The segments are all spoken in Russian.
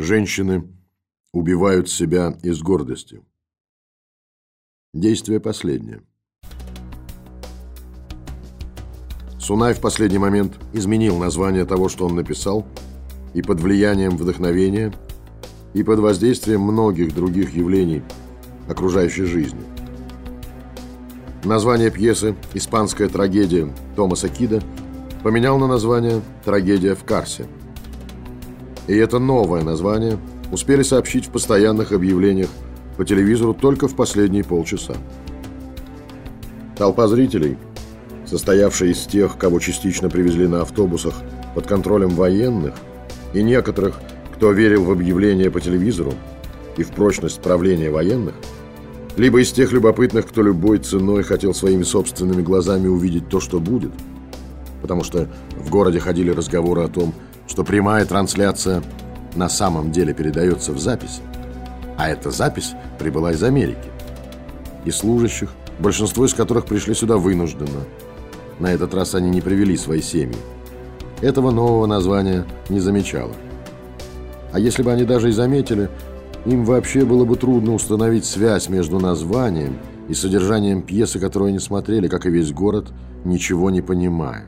Женщины убивают себя из гордости. Действие последнее. Сунай в последний момент изменил название того, что он написал, и под влиянием вдохновения, и под воздействием многих других явлений окружающей жизни. Название пьесы «Испанская трагедия» Томаса Кида поменял на название «Трагедия в Карсе» и это новое название успели сообщить в постоянных объявлениях по телевизору только в последние полчаса. Толпа зрителей, состоявшая из тех, кого частично привезли на автобусах под контролем военных, и некоторых, кто верил в объявления по телевизору и в прочность правления военных, либо из тех любопытных, кто любой ценой хотел своими собственными глазами увидеть то, что будет, потому что в городе ходили разговоры о том, что прямая трансляция на самом деле передается в записи, а эта запись прибыла из Америки. И служащих, большинство из которых пришли сюда вынужденно. На этот раз они не привели свои семьи. Этого нового названия не замечало. А если бы они даже и заметили, им вообще было бы трудно установить связь между названием и содержанием пьесы, которую они смотрели, как и весь город, ничего не понимая.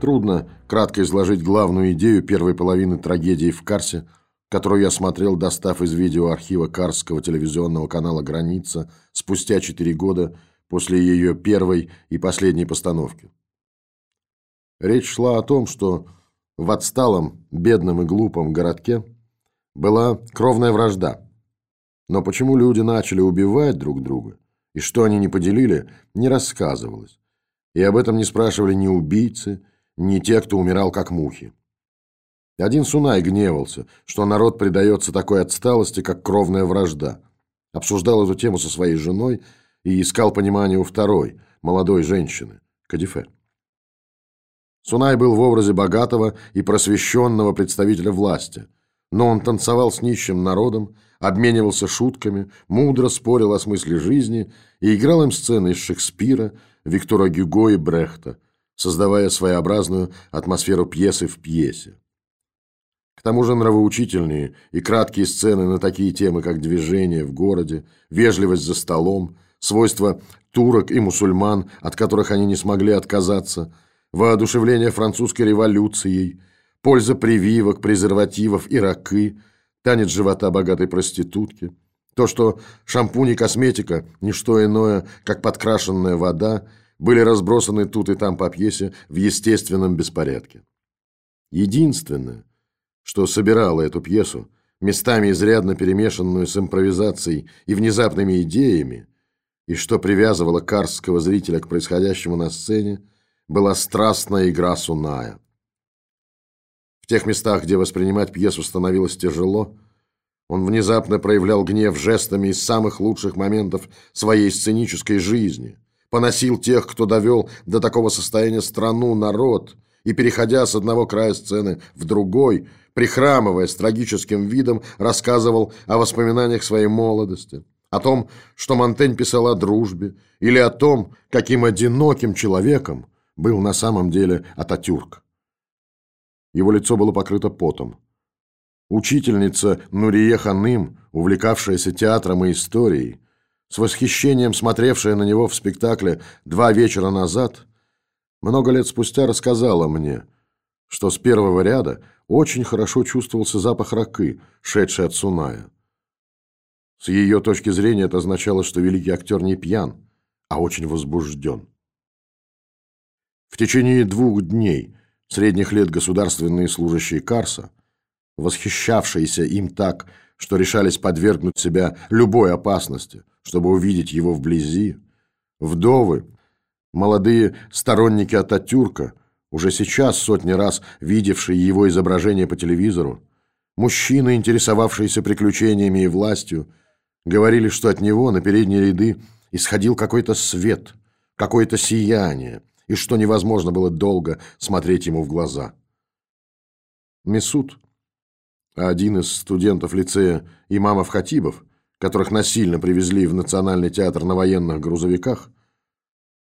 Трудно кратко изложить главную идею первой половины трагедии в Карсе, которую я смотрел, достав из видеоархива Карского телевизионного канала «Граница» спустя четыре года после ее первой и последней постановки. Речь шла о том, что в отсталом, бедном и глупом городке была кровная вражда. Но почему люди начали убивать друг друга, и что они не поделили, не рассказывалось. И об этом не спрашивали ни убийцы, не те, кто умирал как мухи. Один Сунай гневался, что народ предается такой отсталости, как кровная вражда. Обсуждал эту тему со своей женой и искал понимания у второй, молодой женщины, Кадифе. Сунай был в образе богатого и просвещенного представителя власти, но он танцевал с нищим народом, обменивался шутками, мудро спорил о смысле жизни и играл им сцены из Шекспира, Виктора Гюго и Брехта – создавая своеобразную атмосферу пьесы в пьесе. К тому же нравоучительные и краткие сцены на такие темы, как движение в городе, вежливость за столом, свойства турок и мусульман, от которых они не смогли отказаться, воодушевление французской революцией, польза прививок, презервативов и ракы, танец живота богатой проститутки, то, что шампунь и косметика – не что иное, как подкрашенная вода – были разбросаны тут и там по пьесе в естественном беспорядке. Единственное, что собирало эту пьесу, местами изрядно перемешанную с импровизацией и внезапными идеями, и что привязывало карского зрителя к происходящему на сцене, была страстная игра Суная. В тех местах, где воспринимать пьесу становилось тяжело, он внезапно проявлял гнев жестами из самых лучших моментов своей сценической жизни – поносил тех, кто довел до такого состояния страну, народ, и, переходя с одного края сцены в другой, прихрамывая с трагическим видом, рассказывал о воспоминаниях своей молодости, о том, что Монтень писал о дружбе, или о том, каким одиноким человеком был на самом деле Ататюрк. Его лицо было покрыто потом. Учительница Нурие Ханым, увлекавшаяся театром и историей, с восхищением смотревшая на него в спектакле два вечера назад, много лет спустя рассказала мне, что с первого ряда очень хорошо чувствовался запах ракы, шедший от Суная. С ее точки зрения это означало, что великий актер не пьян, а очень возбужден. В течение двух дней средних лет государственные служащие Карса, восхищавшиеся им так, что решались подвергнуть себя любой опасности, чтобы увидеть его вблизи. Вдовы, молодые сторонники Ататюрка, уже сейчас сотни раз видевшие его изображение по телевизору, мужчины, интересовавшиеся приключениями и властью, говорили, что от него на передние ряды исходил какой-то свет, какое-то сияние, и что невозможно было долго смотреть ему в глаза. Месут, один из студентов лицея имамов Хатибов, которых насильно привезли в Национальный театр на военных грузовиках,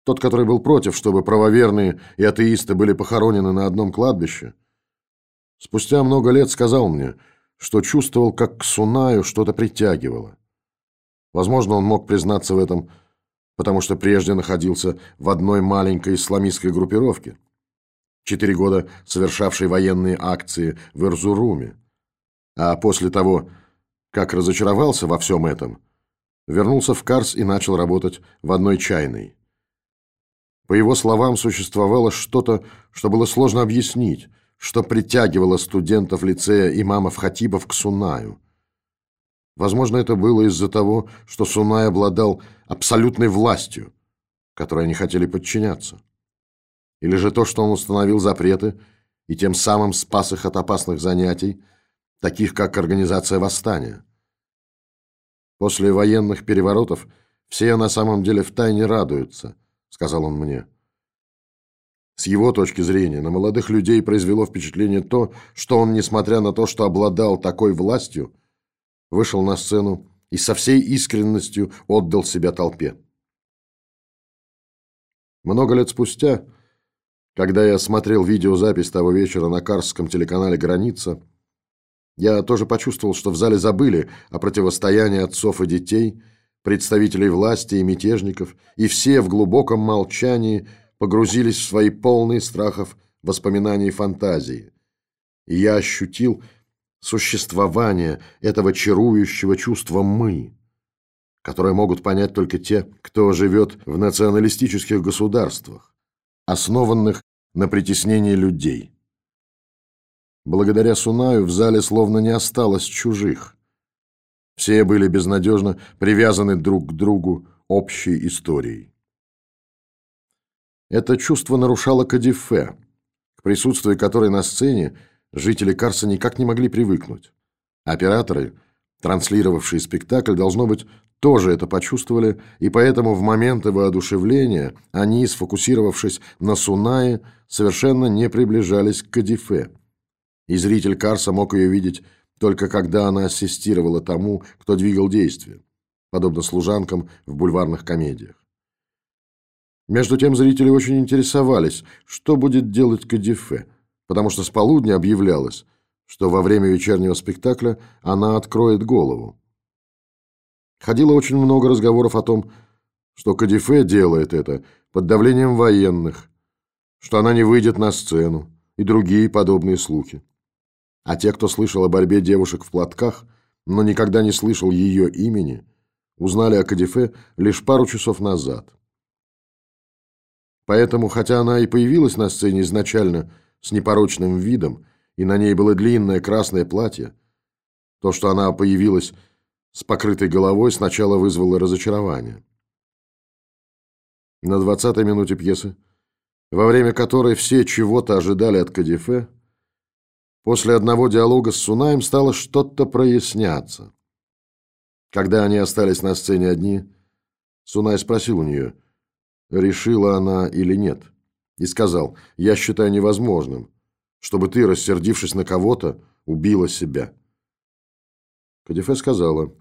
тот, который был против, чтобы правоверные и атеисты были похоронены на одном кладбище, Спустя много лет сказал мне, что чувствовал, как к Сунаю что-то притягивало. Возможно, он мог признаться в этом, потому что прежде находился в одной маленькой исламистской группировке, четыре года совершавшей военные акции в Эрзуруме, а после того, как разочаровался во всем этом, вернулся в Карс и начал работать в одной чайной. По его словам, существовало что-то, что было сложно объяснить, что притягивало студентов лицея имамов-хатибов к Сунаю. Возможно, это было из-за того, что Сунай обладал абсолютной властью, которой они хотели подчиняться. Или же то, что он установил запреты и тем самым спас их от опасных занятий, таких как организация восстания. После военных переворотов все на самом деле втайне радуются, сказал он мне. С его точки зрения, на молодых людей произвело впечатление то, что он, несмотря на то, что обладал такой властью, вышел на сцену и со всей искренностью отдал себя толпе. Много лет спустя, когда я смотрел видеозапись того вечера на Карском телеканале «Граница», я тоже почувствовал, что в зале забыли о противостоянии отцов и детей, представителей власти и мятежников, и все в глубоком молчании – погрузились в свои полные страхов воспоминания и фантазии. И я ощутил существование этого чарующего чувства «мы», которое могут понять только те, кто живет в националистических государствах, основанных на притеснении людей. Благодаря Сунаю в зале словно не осталось чужих. Все были безнадежно привязаны друг к другу общей историей. Это чувство нарушало Кадифе, к присутствию которой на сцене жители Карса никак не могли привыкнуть. Операторы, транслировавшие спектакль, должно быть, тоже это почувствовали, и поэтому в моменты воодушевления они, сфокусировавшись на Сунае, совершенно не приближались к Кадифе. И зритель Карса мог ее видеть только когда она ассистировала тому, кто двигал действие, подобно служанкам в бульварных комедиях. Между тем зрители очень интересовались, что будет делать Кадифе, потому что с полудня объявлялось, что во время вечернего спектакля она откроет голову. Ходило очень много разговоров о том, что Кадифе делает это под давлением военных, что она не выйдет на сцену и другие подобные слухи. А те, кто слышал о борьбе девушек в платках, но никогда не слышал ее имени, узнали о Кадифе лишь пару часов назад. Поэтому, хотя она и появилась на сцене изначально с непорочным видом, и на ней было длинное красное платье, то, что она появилась с покрытой головой, сначала вызвало разочарование. На двадцатой минуте пьесы, во время которой все чего-то ожидали от Кадифе, после одного диалога с Сунаем стало что-то проясняться. Когда они остались на сцене одни, Сунай спросил у нее – решила она или нет, и сказал, я считаю невозможным, чтобы ты, рассердившись на кого-то, убила себя. Кадифе сказала,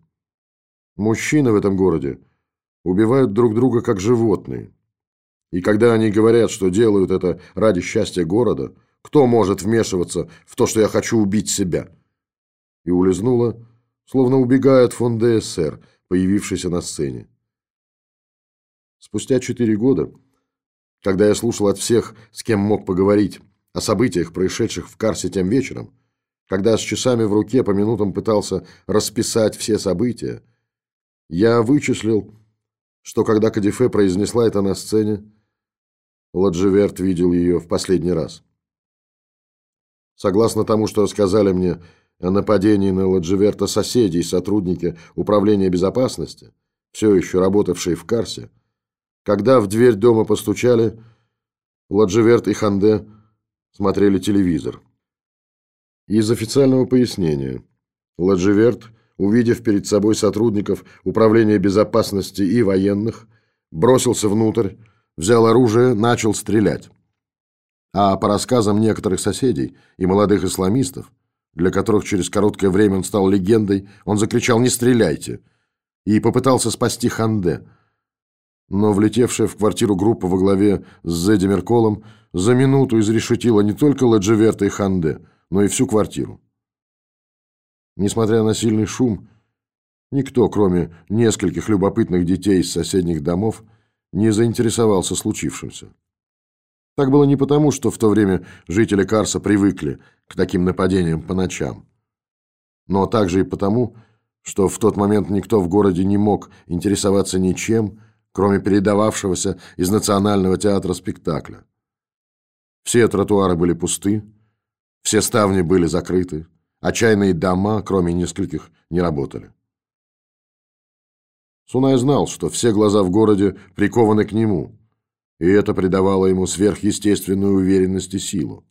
мужчины в этом городе убивают друг друга как животные. И когда они говорят, что делают это ради счастья города, кто может вмешиваться в то, что я хочу убить себя? И улизнула, словно убегая от фон ДСР, появившийся на сцене. Спустя четыре года, когда я слушал от всех, с кем мог поговорить, о событиях, происшедших в Карсе тем вечером, когда с часами в руке по минутам пытался расписать все события, я вычислил, что когда Кадифе произнесла это на сцене, Ладживерт видел ее в последний раз. Согласно тому, что рассказали мне о нападении на Ладживерта соседи и сотрудники Управления безопасности, все еще работавшие в Карсе, когда в дверь дома постучали, Ладживерт и Ханде смотрели телевизор. Из официального пояснения. Ладживерт, увидев перед собой сотрудников Управления безопасности и военных, бросился внутрь, взял оружие, начал стрелять. А по рассказам некоторых соседей и молодых исламистов, для которых через короткое время он стал легендой, он закричал «Не стреляйте!» и попытался спасти Ханде – но влетевшая в квартиру группа во главе с Зедди Мерколом за минуту изрешетила не только Ладжеверта и Ханде, но и всю квартиру. Несмотря на сильный шум, никто, кроме нескольких любопытных детей из соседних домов, не заинтересовался случившимся. Так было не потому, что в то время жители Карса привыкли к таким нападениям по ночам, но также и потому, что в тот момент никто в городе не мог интересоваться ничем, кроме передававшегося из Национального театра спектакля. Все тротуары были пусты, все ставни были закрыты, а чайные дома, кроме нескольких, не работали. Сунай знал, что все глаза в городе прикованы к нему, и это придавало ему сверхъестественную уверенность и силу.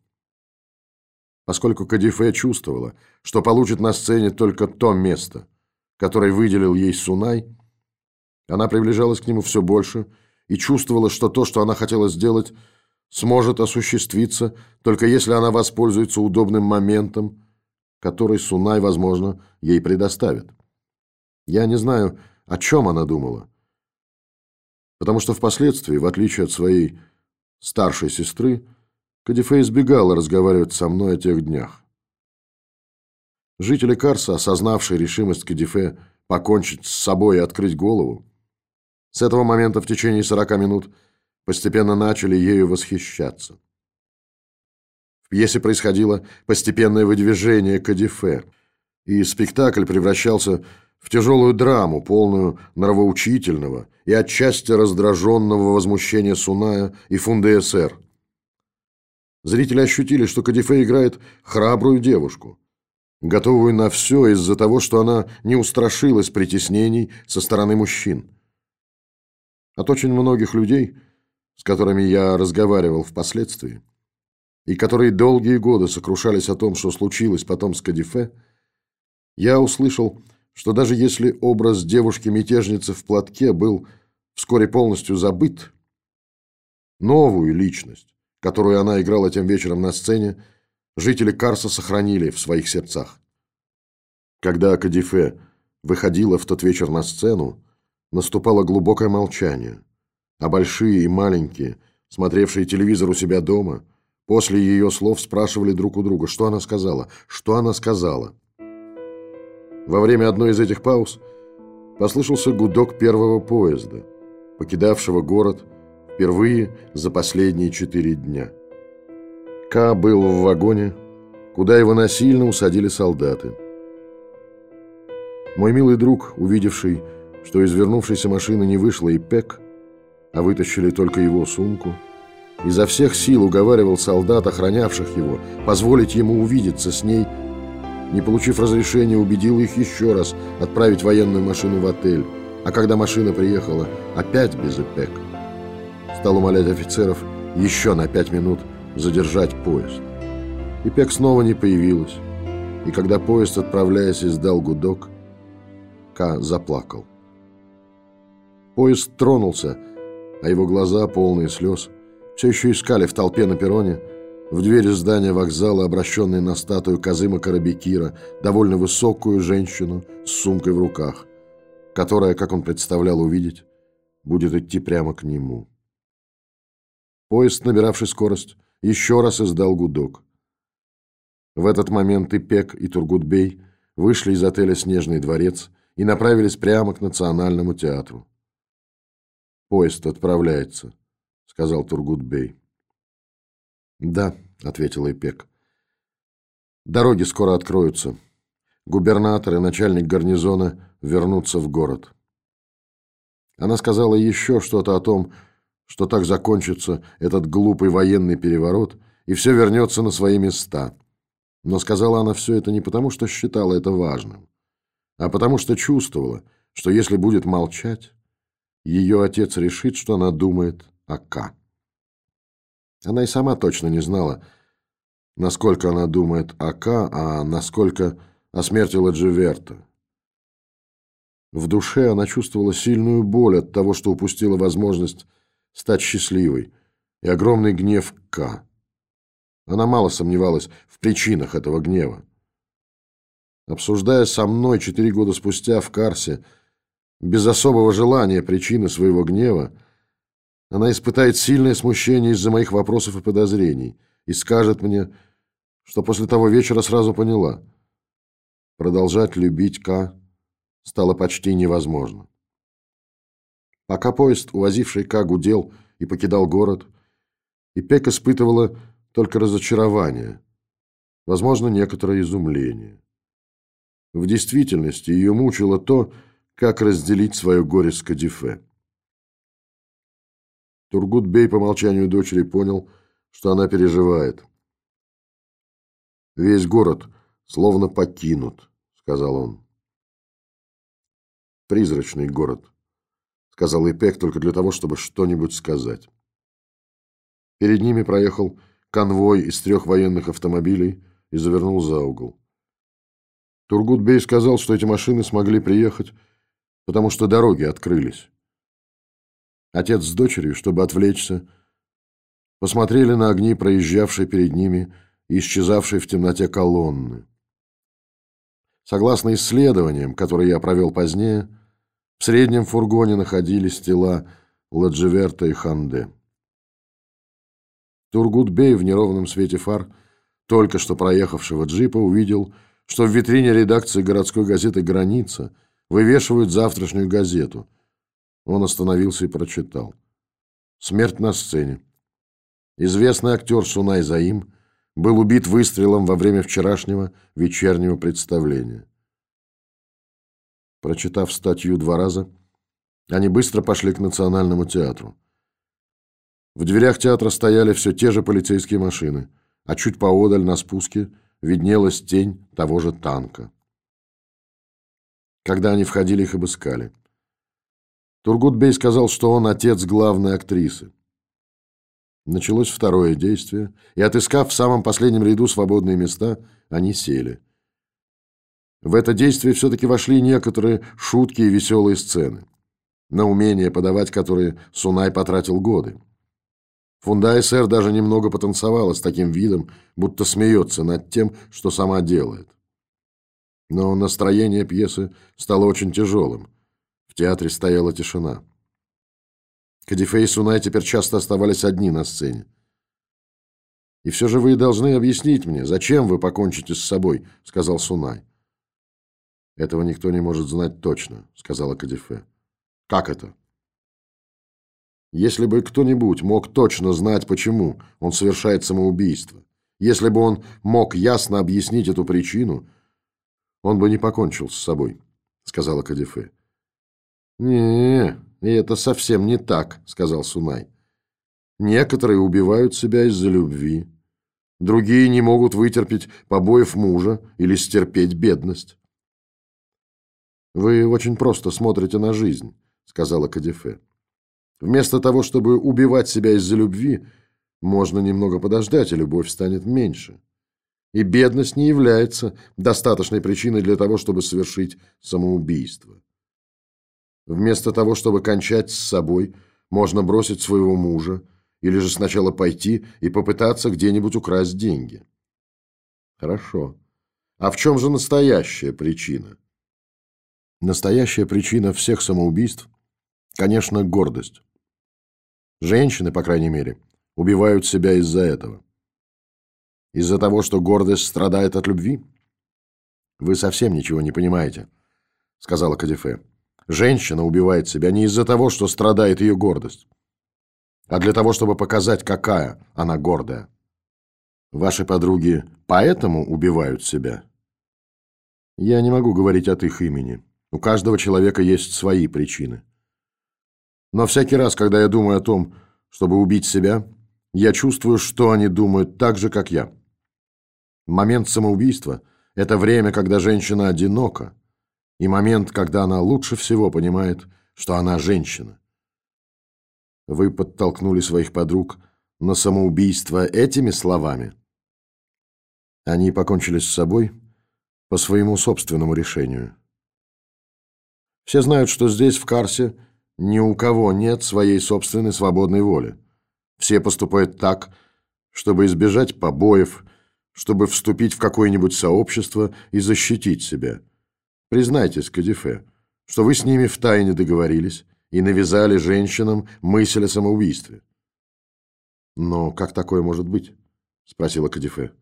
Поскольку Кадифе чувствовала, что получит на сцене только то место, которое выделил ей Сунай, она приближалась к нему все больше и чувствовала, что то, что она хотела сделать, сможет осуществиться, только если она воспользуется удобным моментом, который Сунай, возможно, ей предоставит. Я не знаю, о чем она думала, потому что впоследствии, в отличие от своей старшей сестры, Кадифе избегала разговаривать со мной о тех днях. Жители Карса, осознавшие решимость Кадифе покончить с собой и открыть голову, с этого момента в течение 40 минут постепенно начали ею восхищаться. В пьесе происходило постепенное выдвижение Кадифе, и спектакль превращался в тяжелую драму, полную нравоучительного и отчасти раздраженного возмущения Суная и Фунде СР. Зрители ощутили, что Кадифе играет храбрую девушку, готовую на все из-за того, что она не устрашилась притеснений со стороны мужчин. От очень многих людей, с которыми я разговаривал впоследствии, и которые долгие годы сокрушались о том, что случилось потом с Кадифе, я услышал, что даже если образ девушки-мятежницы в платке был вскоре полностью забыт, новую личность, которую она играла тем вечером на сцене, жители Карса сохранили в своих сердцах. Когда Кадифе выходила в тот вечер на сцену, наступало глубокое молчание, а большие и маленькие, смотревшие телевизор у себя дома, после ее слов спрашивали друг у друга, что она сказала, что она сказала. Во время одной из этих пауз послышался гудок первого поезда, покидавшего город впервые за последние четыре дня. Ка был в вагоне, куда его насильно усадили солдаты. Мой милый друг, увидевший, что из вернувшейся машины не вышло и Пек, а вытащили только его сумку, изо всех сил уговаривал солдат, охранявших его, позволить ему увидеться с ней, не получив разрешения, убедил их еще раз отправить военную машину в отель, а когда машина приехала, опять без ИПЕК. Стал умолять офицеров еще на пять минут задержать поезд. ИПЕК снова не появилась, и когда поезд, отправляясь, издал гудок, К заплакал. Поезд тронулся, а его глаза, полные слез, все еще искали в толпе на перроне, в двери здания вокзала, обращенной на статую Казыма Карабекира, довольно высокую женщину с сумкой в руках, которая, как он представлял увидеть, будет идти прямо к нему. Поезд, набиравший скорость, еще раз издал гудок. В этот момент и Пек, и Тургутбей вышли из отеля «Снежный дворец» и направились прямо к Национальному театру. «Поезд отправляется», — сказал Тургутбей. «Да», — ответил Ипек. «Дороги скоро откроются. Губернатор и начальник гарнизона вернутся в город». Она сказала еще что-то о том, что так закончится этот глупый военный переворот, и все вернется на свои места. Но сказала она все это не потому, что считала это важным, а потому что чувствовала, что если будет молчать, ее отец решит, что она думает о К. Она и сама точно не знала, насколько она думает о К, а насколько о смерти Ладживерта. В душе она чувствовала сильную боль от того, что упустила возможность стать счастливой, и огромный гнев К. Она мало сомневалась в причинах этого гнева. Обсуждая со мной четыре года спустя в Карсе без особого желания причины своего гнева, она испытает сильное смущение из-за моих вопросов и подозрений и скажет мне, что после того вечера сразу поняла. Продолжать любить К стало почти невозможно. Пока поезд, увозивший К, гудел и покидал город, и Пек испытывала только разочарование, возможно, некоторое изумление. В действительности ее мучило то, как разделить свое горе с Кадифе. Тургут-бей по молчанию дочери понял, что она переживает. «Весь город словно покинут», — сказал он. «Призрачный город», — сказал Ипек только для того, чтобы что-нибудь сказать. Перед ними проехал конвой из трех военных автомобилей и завернул за угол. Тургут-бей сказал, что эти машины смогли приехать, потому что дороги открылись. Отец с дочерью, чтобы отвлечься, посмотрели на огни, проезжавшие перед ними и исчезавшие в темноте колонны. Согласно исследованиям, которые я провел позднее, в среднем фургоне находились тела Ладживерта и Ханде. Тургутбей в неровном свете фар, только что проехавшего джипа, увидел, что в витрине редакции городской газеты «Граница» вывешивают завтрашнюю газету – он остановился и прочитал. Смерть на сцене. Известный актер Сунай Заим был убит выстрелом во время вчерашнего вечернего представления. Прочитав статью два раза, они быстро пошли к Национальному театру. В дверях театра стояли все те же полицейские машины, а чуть поодаль на спуске виднелась тень того же танка. Когда они входили, их обыскали. Тургутбей сказал, что он отец главной актрисы. Началось второе действие, и, отыскав в самом последнем ряду свободные места, они сели. В это действие все-таки вошли некоторые шутки и веселые сцены, на умение подавать которые Сунай потратил годы. Фундай сэр даже немного потанцевала с таким видом, будто смеется над тем, что сама делает. Но настроение пьесы стало очень тяжелым театре стояла тишина. Кадифе и Сунай теперь часто оставались одни на сцене. «И все же вы должны объяснить мне, зачем вы покончите с собой», — сказал Сунай. «Этого никто не может знать точно», — сказала Кадифе. «Как это?» «Если бы кто-нибудь мог точно знать, почему он совершает самоубийство, если бы он мог ясно объяснить эту причину, он бы не покончил с собой», — сказала Кадифе. «Не, это совсем не так», — сказал Сунай. «Некоторые убивают себя из-за любви. Другие не могут вытерпеть побоев мужа или стерпеть бедность». «Вы очень просто смотрите на жизнь», — сказала Кадифе. «Вместо того, чтобы убивать себя из-за любви, можно немного подождать, и любовь станет меньше. И бедность не является достаточной причиной для того, чтобы совершить самоубийство». Вместо того, чтобы кончать с собой, можно бросить своего мужа или же сначала пойти и попытаться где-нибудь украсть деньги. Хорошо. А в чем же настоящая причина? Настоящая причина всех самоубийств, конечно, гордость. Женщины, по крайней мере, убивают себя из-за этого. Из-за того, что гордость страдает от любви? Вы совсем ничего не понимаете, сказала Кадифе. Женщина убивает себя не из-за того, что страдает ее гордость, а для того, чтобы показать, какая она гордая. Ваши подруги поэтому убивают себя? Я не могу говорить от их имени. У каждого человека есть свои причины. Но всякий раз, когда я думаю о том, чтобы убить себя, я чувствую, что они думают так же, как я. Момент самоубийства – это время, когда женщина одинока, и момент, когда она лучше всего понимает, что она женщина. Вы подтолкнули своих подруг на самоубийство этими словами? Они покончили с собой по своему собственному решению. Все знают, что здесь, в Карсе, ни у кого нет своей собственной свободной воли. Все поступают так, чтобы избежать побоев, чтобы вступить в какое-нибудь сообщество и защитить себя. Признайтесь, Кадифе, что вы с ними втайне договорились и навязали женщинам мысль о самоубийстве. «Но как такое может быть?» – спросила Кадифе.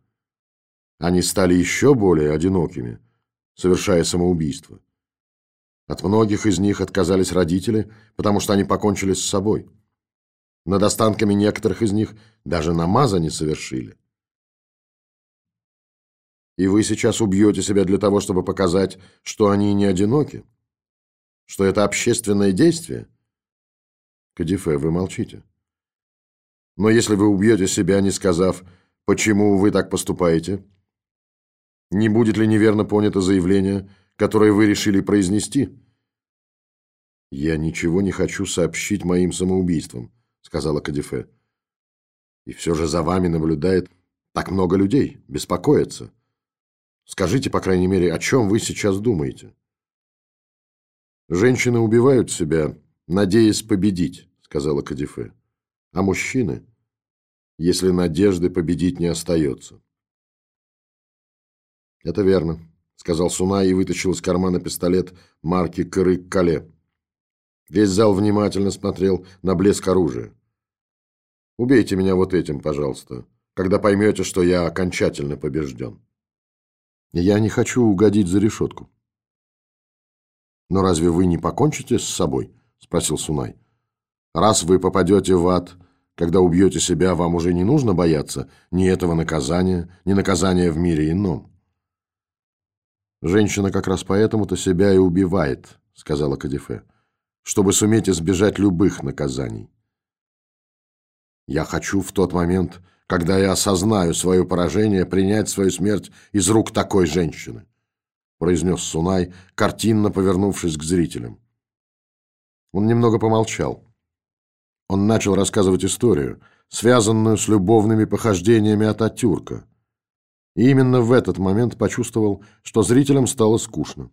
Они стали еще более одинокими, совершая самоубийство. От многих из них отказались родители, потому что они покончили с собой. Над останками некоторых из них даже намаза не совершили. И вы сейчас убьете себя для того, чтобы показать, что они не одиноки? Что это общественное действие? Кадифе, вы молчите. Но если вы убьете себя, не сказав, почему вы так поступаете, не будет ли неверно понято заявление, которое вы решили произнести? Я ничего не хочу сообщить моим самоубийствам, сказала Кадифе. И все же за вами наблюдает так много людей, беспокоится. Скажите, по крайней мере, о чем вы сейчас думаете? Женщины убивают себя, надеясь победить, сказала Кадифе. А мужчины, если надежды победить не остается. Это верно, сказал Суна и вытащил из кармана пистолет марки Кырык-Кале. Весь зал внимательно смотрел на блеск оружия. Убейте меня вот этим, пожалуйста, когда поймете, что я окончательно побежден. Я не хочу угодить за решетку. Но разве вы не покончите с собой? Спросил Сунай. Раз вы попадете в ад, когда убьете себя, вам уже не нужно бояться ни этого наказания, ни наказания в мире ином. Женщина как раз поэтому-то себя и убивает, сказала Кадифе, чтобы суметь избежать любых наказаний. Я хочу в тот момент когда я осознаю свое поражение, принять свою смерть из рук такой женщины», произнес Сунай, картинно повернувшись к зрителям. Он немного помолчал. Он начал рассказывать историю, связанную с любовными похождениями Ататюрка. И именно в этот момент почувствовал, что зрителям стало скучно.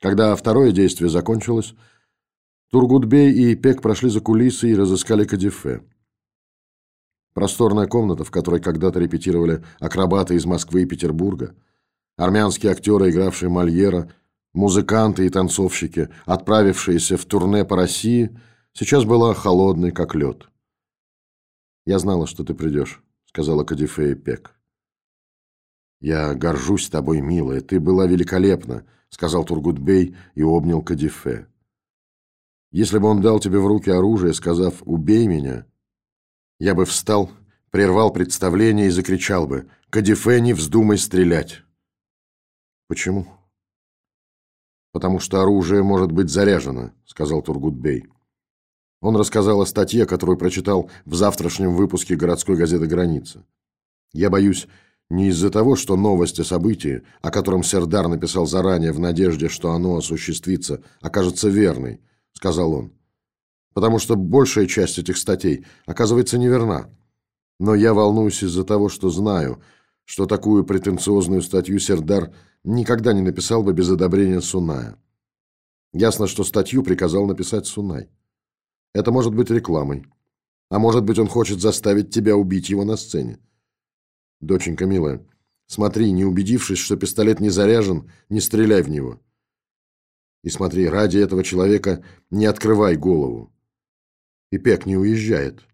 Когда второе действие закончилось, Тургутбей и Ипек прошли за кулисы и разыскали Кадифе. Просторная комната, в которой когда-то репетировали акробаты из Москвы и Петербурга, армянские актеры, игравшие Мольера, музыканты и танцовщики, отправившиеся в турне по России, сейчас была холодной, как лед. «Я знала, что ты придешь», — сказала Кадифея Пек. «Я горжусь тобой, милая, ты была великолепна», — сказал Тургутбей и обнял Кадифе. «Если бы он дал тебе в руки оружие, сказав «убей меня», я бы встал, прервал представление и закричал бы «Кадифе, не вздумай стрелять!» «Почему?» «Потому что оружие может быть заряжено», — сказал Тургутбей. Он рассказал о статье, которую прочитал в завтрашнем выпуске городской газеты «Граница». «Я боюсь, не из-за того, что новость о событии, о котором Сердар написал заранее в надежде, что оно осуществится, окажется верной», — сказал он потому что большая часть этих статей оказывается неверна. Но я волнуюсь из-за того, что знаю, что такую претенциозную статью Сердар никогда не написал бы без одобрения Суная. Ясно, что статью приказал написать Сунай. Это может быть рекламой. А может быть, он хочет заставить тебя убить его на сцене. Доченька милая, смотри, не убедившись, что пистолет не заряжен, не стреляй в него. И смотри, ради этого человека не открывай голову. И Пек не уезжает.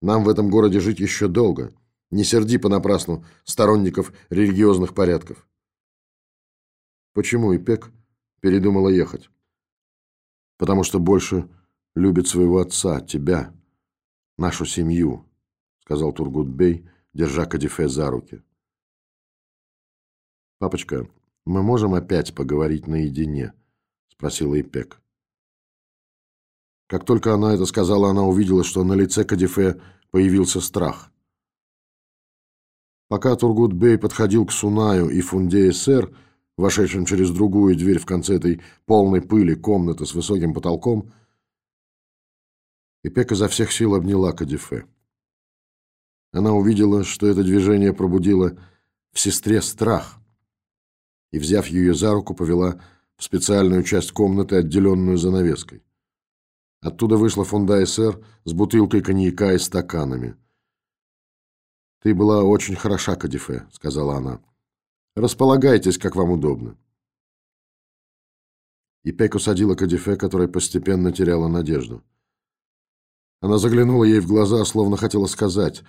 Нам в этом городе жить еще долго. Не серди понапрасну сторонников религиозных порядков. Почему Ипек передумала ехать? Потому что больше любит своего отца, тебя, нашу семью, сказал Тургутбей, держа Кадифе за руки. Папочка, мы можем опять поговорить наедине? спросила Ипек. Как только она это сказала, она увидела, что на лице Кадифе появился страх. Пока Тургут-бей подходил к Сунаю и Фунде-сэр, вошедшим через другую дверь в конце этой полной пыли комнаты с высоким потолком, Ипек изо всех сил обняла Кадифе. Она увидела, что это движение пробудило в сестре страх, и, взяв ее за руку, повела в специальную часть комнаты, отделенную занавеской. Оттуда вышла фунда СР с бутылкой коньяка и стаканами. «Ты была очень хороша, Кадифе», — сказала она. «Располагайтесь, как вам удобно». И Пек усадила Кадифе, которая постепенно теряла надежду. Она заглянула ей в глаза, словно хотела сказать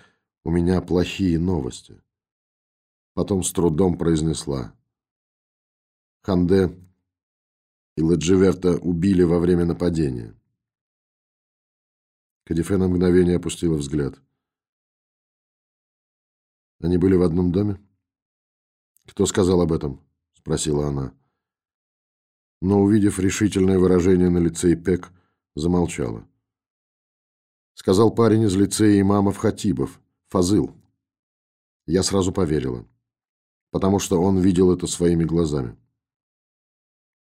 «У меня плохие новости». потом с трудом произнесла. Ханде и Ладживерта убили во время нападения. Кадифе на мгновение опустила взгляд. Они были в одном доме? Кто сказал об этом? Спросила она. Но, увидев решительное выражение на лице Ипек, замолчала. Сказал парень из лицея имамов Хатибов, Фазыл. Я сразу поверила, потому что он видел это своими глазами.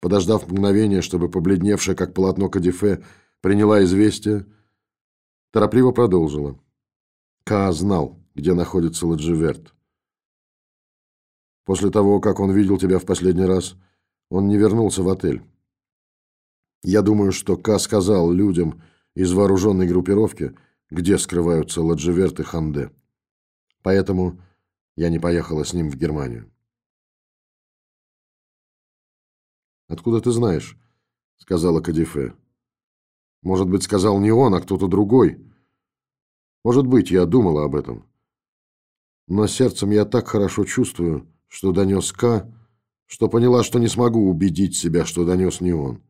Подождав мгновение, чтобы побледневшая, как полотно Кадифе, приняла известие, торопливо продолжила. Ка знал, где находится Ладживерт. После того, как он видел тебя в последний раз, он не вернулся в отель. Я думаю, что Ка сказал людям из вооруженной группировки, где скрываются Ладживерт и Ханде. Поэтому я не поехала с ним в Германию. «Откуда ты знаешь?» — сказала Кадифе. «Может быть, сказал не он, а кто-то другой. Может быть, я думала об этом. Но сердцем я так хорошо чувствую, что донес К, что поняла, что не смогу убедить себя, что донес не он.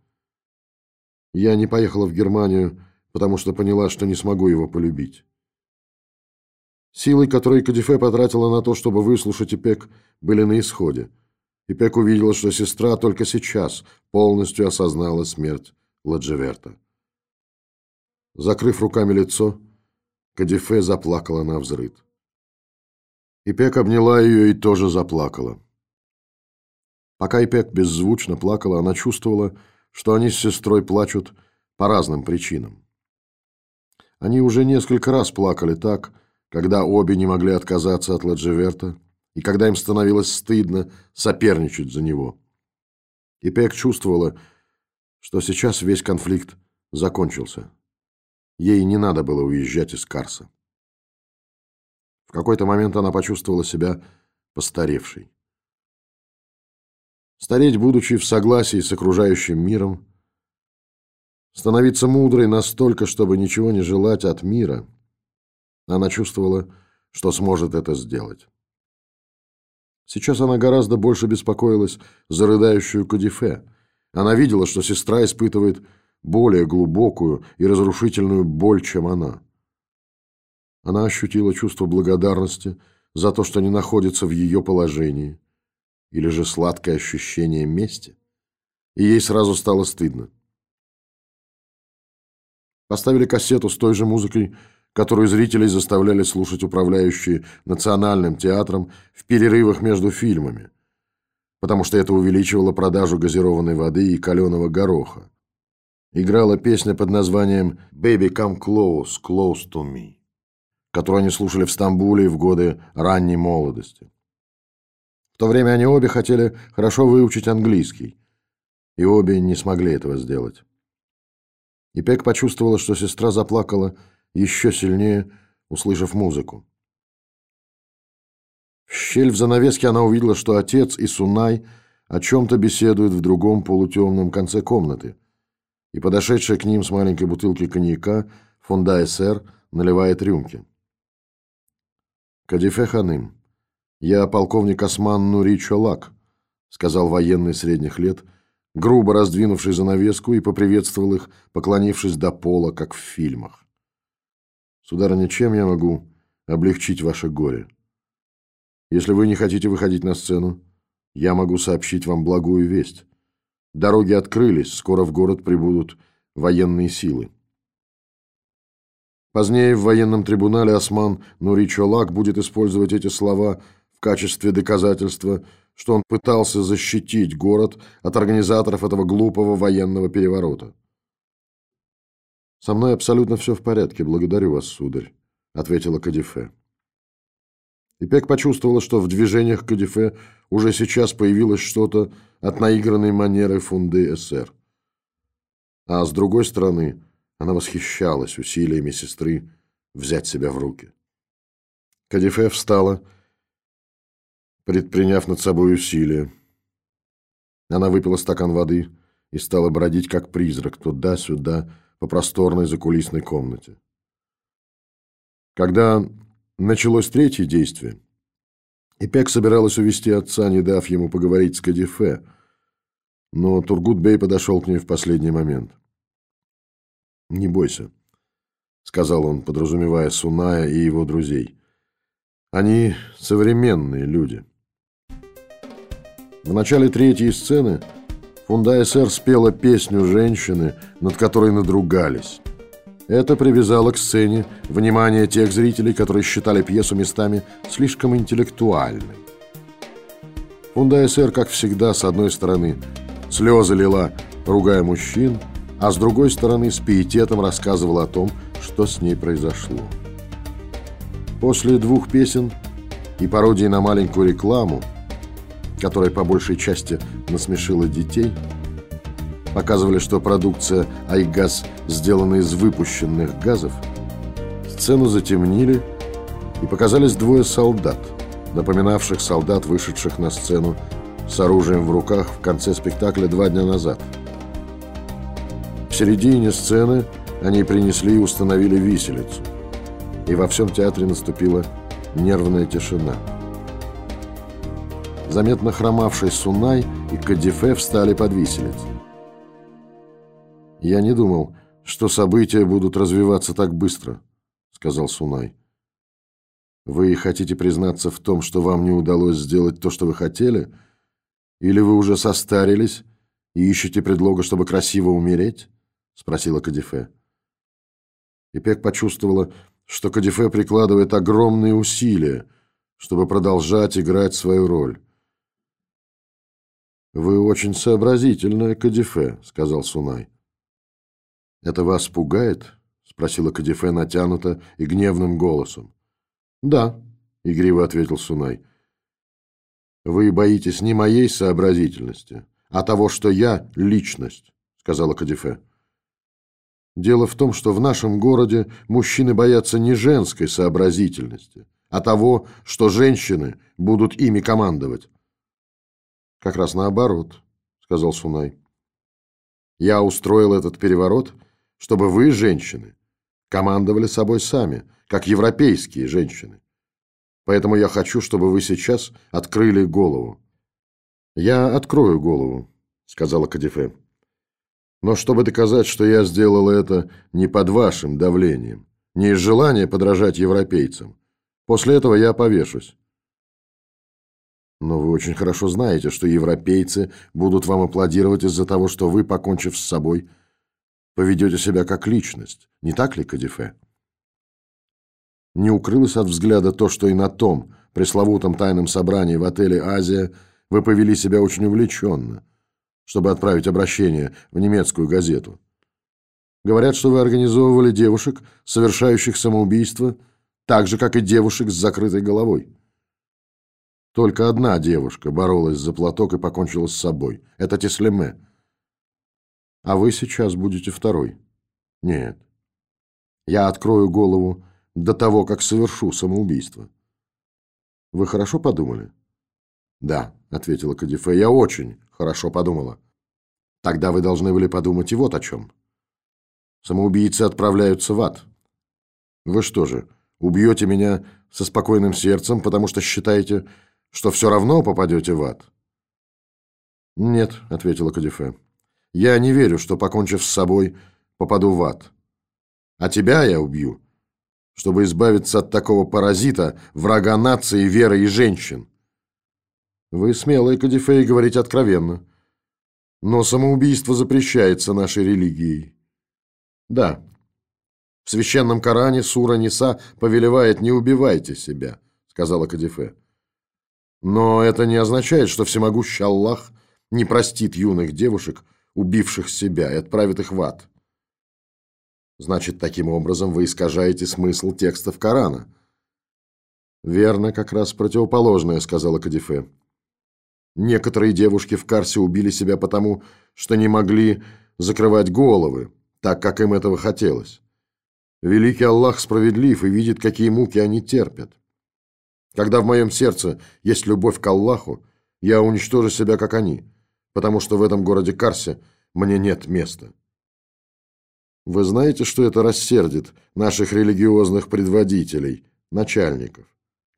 Я не поехала в Германию, потому что поняла, что не смогу его полюбить. Силы, которые Кадифе потратила на то, чтобы выслушать Ипек, были на исходе. Ипек увидела, что сестра только сейчас полностью осознала смерть Ладжеверта. Закрыв руками лицо, Кадифе заплакала на взрыд. Ипек обняла ее и тоже заплакала. Пока Ипек беззвучно плакала, она чувствовала, что они с сестрой плачут по разным причинам. Они уже несколько раз плакали так, когда обе не могли отказаться от Ладжеверта, и когда им становилось стыдно соперничать за него. Ипек чувствовала, что сейчас весь конфликт закончился. Ей не надо было уезжать из Карса. В какой-то момент она почувствовала себя постаревшей. Стареть, будучи в согласии с окружающим миром, становиться мудрой настолько, чтобы ничего не желать от мира, она чувствовала, что сможет это сделать. Сейчас она гораздо больше беспокоилась за рыдающую Кадифе. Она видела, что сестра испытывает более глубокую и разрушительную боль, чем она. Она ощутила чувство благодарности за то, что не находится в ее положении, или же сладкое ощущение мести, и ей сразу стало стыдно. Поставили кассету с той же музыкой, которую зрителей заставляли слушать управляющие Национальным театром в перерывах между фильмами, потому что это увеличивало продажу газированной воды и каленого гороха. Играла песня под названием «Baby, come close, close to me», которую они слушали в Стамбуле в годы ранней молодости. В то время они обе хотели хорошо выучить английский, и обе не смогли этого сделать. И Пек почувствовала, что сестра заплакала еще сильнее, услышав музыку. В щель в занавеске она увидела, что отец и Сунай о чем-то беседуют в другом полутемном конце комнаты – и подошедшая к ним с маленькой бутылки коньяка фонда СР наливает рюмки. «Кадифе ханым, я полковник Осман Нури Чолак», сказал военный средних лет, грубо раздвинувший занавеску и поприветствовал их, поклонившись до пола, как в фильмах. «Сударыня, чем я могу облегчить ваше горе? Если вы не хотите выходить на сцену, я могу сообщить вам благую весть. Дороги открылись, скоро в город прибудут военные силы. Позднее в военном трибунале Осман Нуричолак будет использовать эти слова в качестве доказательства, что он пытался защитить город от организаторов этого глупого военного переворота. «Со мной абсолютно все в порядке, благодарю вас, сударь», — ответила Кадифе. И Пек почувствовала, что в движениях Кадифе уже сейчас появилось что-то от наигранной манеры фунды СР. А с другой стороны, она восхищалась усилиями сестры взять себя в руки. Кадифе встала, предприняв над собой усилия. Она выпила стакан воды и стала бродить, как призрак, туда-сюда, по просторной закулисной комнате. Когда Началось третье действие. Ипек собиралась увести отца, не дав ему поговорить с Кадифе, но Тургут-бей подошел к ней в последний момент. «Не бойся», — сказал он, подразумевая Суная и его друзей. «Они современные люди». В начале третьей сцены Фунда СР спела песню женщины, над которой надругались. Это привязало к сцене внимание тех зрителей, которые считали пьесу местами слишком интеллектуальной. Фунда СР, как всегда, с одной стороны, слезы лила, ругая мужчин, а с другой стороны, с пиететом рассказывала о том, что с ней произошло. После двух песен и пародии на маленькую рекламу, которая по большей части насмешила детей, показывали, что продукция «Айгаз» сделана из выпущенных газов, сцену затемнили и показались двое солдат, напоминавших солдат, вышедших на сцену с оружием в руках в конце спектакля два дня назад. В середине сцены они принесли и установили виселицу, и во всем театре наступила нервная тишина. Заметно хромавший Сунай и Кадифе встали под виселицей. «Я не думал, что события будут развиваться так быстро», — сказал Сунай. «Вы хотите признаться в том, что вам не удалось сделать то, что вы хотели? Или вы уже состарились и ищете предлога, чтобы красиво умереть?» — спросила Кадифе. Ипек почувствовала, что Кадифе прикладывает огромные усилия, чтобы продолжать играть свою роль. «Вы очень сообразительная, Кадифе», — сказал Сунай. «Это вас пугает?» — спросила Кадифе натянуто и гневным голосом. «Да», — игриво ответил Сунай. «Вы боитесь не моей сообразительности, а того, что я — личность», — сказала Кадифе. «Дело в том, что в нашем городе мужчины боятся не женской сообразительности, а того, что женщины будут ими командовать». «Как раз наоборот», — сказал Сунай. «Я устроил этот переворот», — чтобы вы, женщины, командовали собой сами, как европейские женщины. Поэтому я хочу, чтобы вы сейчас открыли голову. Я открою голову, сказала Кадифе. Но чтобы доказать, что я сделала это не под вашим давлением, не из желания подражать европейцам, после этого я повешусь. Но вы очень хорошо знаете, что европейцы будут вам аплодировать из-за того, что вы, покончив с собой, поведете себя как личность, не так ли, Кадифе? Не укрылось от взгляда то, что и на том пресловутом тайном собрании в отеле «Азия» вы повели себя очень увлеченно, чтобы отправить обращение в немецкую газету. Говорят, что вы организовывали девушек, совершающих самоубийство, так же, как и девушек с закрытой головой. Только одна девушка боролась за платок и покончила с собой. Это Теслеме. А вы сейчас будете второй. Нет. Я открою голову до того, как совершу самоубийство. Вы хорошо подумали? Да, ответила Кадифе, я очень хорошо подумала. Тогда вы должны были подумать и вот о чем. Самоубийцы отправляются в ад. Вы что же, убьете меня со спокойным сердцем, потому что считаете, что все равно попадете в ад? Нет, ответила Кадифе. Я не верю, что, покончив с собой, попаду в ад. А тебя я убью, чтобы избавиться от такого паразита, врага нации, веры и женщин. Вы смелые, Кадифей, говорить откровенно. Но самоубийство запрещается нашей религией. Да, в священном Коране сура Ниса повелевает «не убивайте себя», сказала Кадифе. Но это не означает, что всемогущий Аллах не простит юных девушек, убивших себя, и отправит их в ад. Значит, таким образом вы искажаете смысл текстов Корана. Верно, как раз противоположное, сказала Кадифе. Некоторые девушки в Карсе убили себя потому, что не могли закрывать головы, так как им этого хотелось. Великий Аллах справедлив и видит, какие муки они терпят. Когда в моем сердце есть любовь к Аллаху, я уничтожу себя, как они – потому что в этом городе Карсе мне нет места. Вы знаете, что это рассердит наших религиозных предводителей, начальников?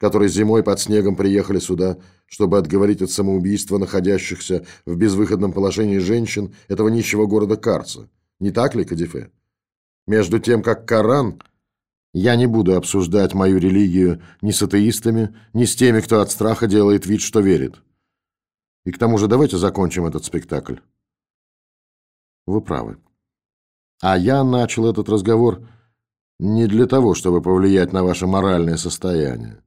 которые зимой под снегом приехали сюда, чтобы отговорить от самоубийства находящихся в безвыходном положении женщин этого нищего города Карца. Не так ли, Кадифе? Между тем, как Коран... Я не буду обсуждать мою религию ни с атеистами, ни с теми, кто от страха делает вид, что верит. И к тому же давайте закончим этот спектакль. Вы правы. А я начал этот разговор не для того, чтобы повлиять на ваше моральное состояние,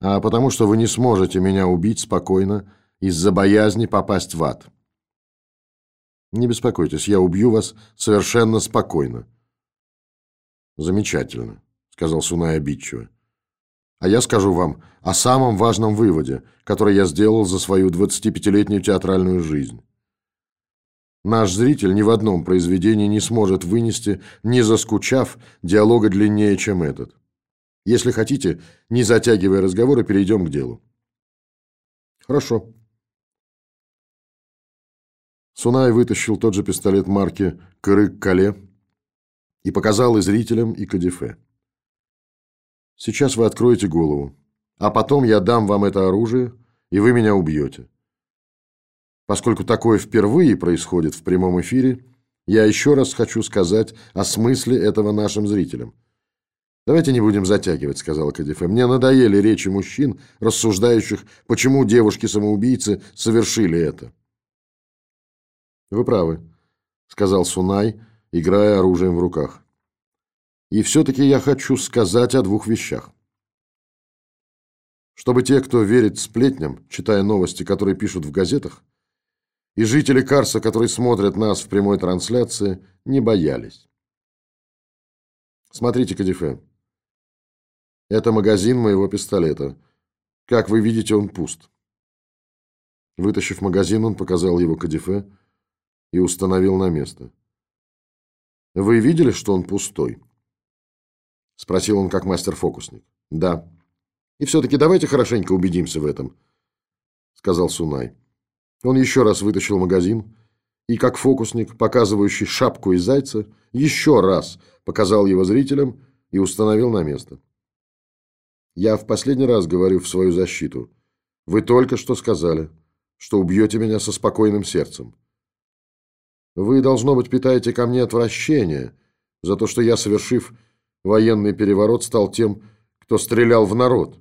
а потому что вы не сможете меня убить спокойно из-за боязни попасть в ад. Не беспокойтесь, я убью вас совершенно спокойно. Замечательно, сказал Сунай обидчиво. А я скажу вам о самом важном выводе, который я сделал за свою 25-летнюю театральную жизнь. Наш зритель ни в одном произведении не сможет вынести, не заскучав, диалога длиннее, чем этот. Если хотите, не затягивая разговоры, перейдем к делу. Хорошо. Сунай вытащил тот же пистолет марки «Кырык-Кале» и показал и зрителям, и Кадифе. Сейчас вы откроете голову, а потом я дам вам это оружие, и вы меня убьете. Поскольку такое впервые происходит в прямом эфире, я еще раз хочу сказать о смысле этого нашим зрителям. «Давайте не будем затягивать», — сказала Кадифе. «Мне надоели речи мужчин, рассуждающих, почему девушки-самоубийцы совершили это». «Вы правы», — сказал Сунай, играя оружием в руках. «И все-таки я хочу сказать о двух вещах. Чтобы те, кто верит сплетням, читая новости, которые пишут в газетах, и жители Карса, которые смотрят нас в прямой трансляции, не боялись. Смотрите, Кадифе. Это магазин моего пистолета. Как вы видите, он пуст. Вытащив магазин, он показал его Кадифе и установил на место. «Вы видели, что он пустой?» Спросил он, как мастер-фокусник. «Да». «И все-таки давайте хорошенько убедимся в этом», сказал Сунай. Он еще раз вытащил магазин и, как фокусник, показывающий шапку из зайца, еще раз показал его зрителям и установил на место. «Я в последний раз говорю в свою защиту. Вы только что сказали, что убьете меня со спокойным сердцем. Вы, должно быть, питаете ко мне отвращение за то, что я, совершив военный переворот, стал тем, кто стрелял в народ,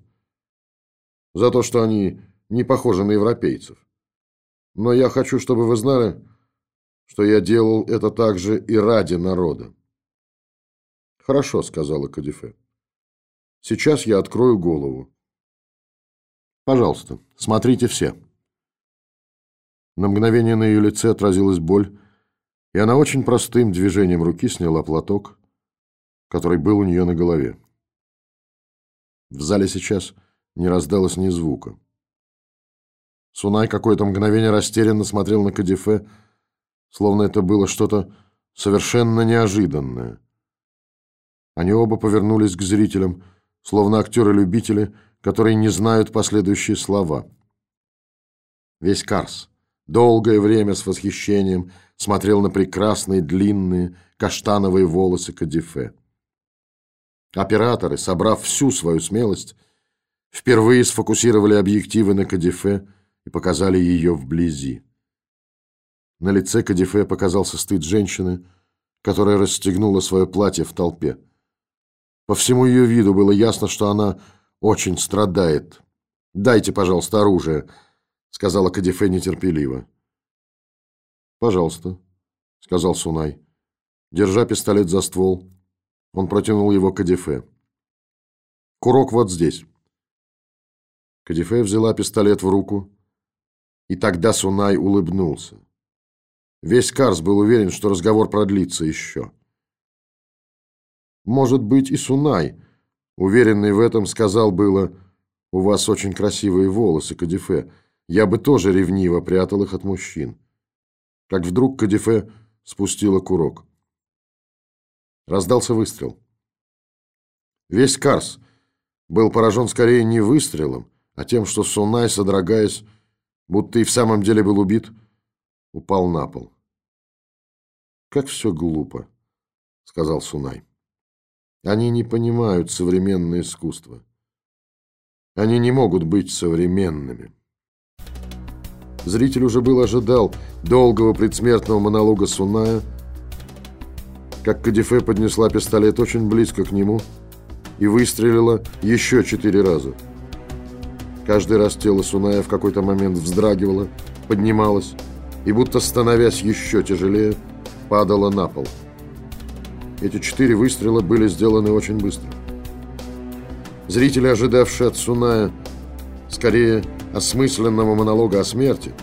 за то, что они не похожи на европейцев. Но я хочу, чтобы вы знали, что я делал это также и ради народа. Хорошо, сказала Кадифе. Сейчас я открою голову. Пожалуйста, смотрите все. На мгновение на ее лице отразилась боль, и она очень простым движением руки сняла платок, который был у нее на голове. В зале сейчас не раздалось ни звука. Сунай какое-то мгновение растерянно смотрел на Кадифе, словно это было что-то совершенно неожиданное. Они оба повернулись к зрителям, словно актеры-любители, которые не знают последующие слова. Весь Карс долгое время с восхищением смотрел на прекрасные длинные каштановые волосы Кадифе. Операторы, собрав всю свою смелость, впервые сфокусировали объективы на Кадифе и показали ее вблизи. На лице Кадифе показался стыд женщины, которая расстегнула свое платье в толпе. По всему ее виду было ясно, что она очень страдает. «Дайте, пожалуйста, оружие», — сказала Кадифе нетерпеливо. «Пожалуйста», — сказал Сунай. Держа пистолет за ствол, он протянул его Кадифе. «Курок вот здесь». Кадифе взяла пистолет в руку, и тогда Сунай улыбнулся. Весь Карс был уверен, что разговор продлится еще. Может быть, и Сунай, уверенный в этом, сказал было, «У вас очень красивые волосы, Кадифе. Я бы тоже ревниво прятал их от мужчин». Как вдруг Кадифе спустила курок. Раздался выстрел. Весь Карс был поражен скорее не выстрелом, а тем, что Сунай, содрогаясь, будто и в самом деле был убит, упал на пол. «Как все глупо», — сказал Сунай. «Они не понимают современное искусство. Они не могут быть современными. Зритель уже был ожидал долгого предсмертного монолога Суная, как Кадифе поднесла пистолет очень близко к нему и выстрелила еще четыре раза. Каждый раз тело Суная в какой-то момент вздрагивало, поднималось и, будто становясь еще тяжелее, падало на пол. Эти четыре выстрела были сделаны очень быстро. Зрители, ожидавшие от Суная скорее осмысленного монолога о смерти,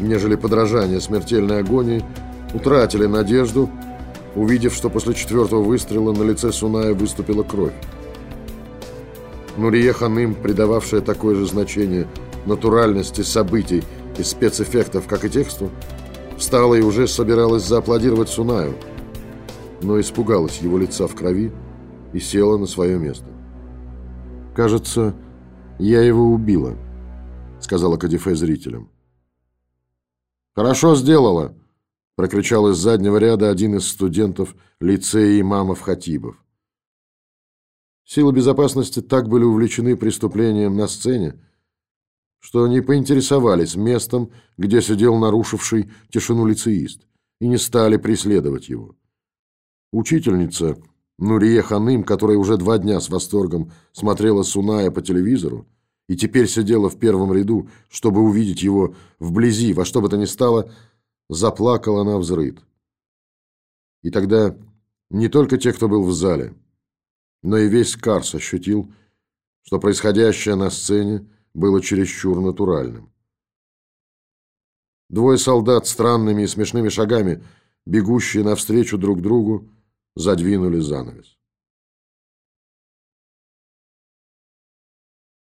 нежели подражания смертельной агонии, утратили надежду, увидев, что после четвертого выстрела на лице Суная выступила кровь. Нурия Ханым, придававшая такое же значение натуральности событий и спецэффектов, как и тексту, встала и уже собиралась зааплодировать Сунаю, но испугалась его лица в крови и села на свое место. «Кажется, я его убила», — сказала Кадифе зрителям. «Хорошо сделала», — прокричал из заднего ряда один из студентов лицея имамов Хатибов. Силы безопасности так были увлечены преступлением на сцене, что не поинтересовались местом, где сидел нарушивший тишину лицеист, и не стали преследовать его. Учительница Нурия Ханым, которая уже два дня с восторгом смотрела Суная по телевизору и теперь сидела в первом ряду, чтобы увидеть его вблизи, во что бы то ни стало, заплакала на взрыд. И тогда не только те, кто был в зале, но и весь Карс ощутил, что происходящее на сцене было чересчур натуральным. Двое солдат странными и смешными шагами, бегущие навстречу друг другу, задвинули занавес.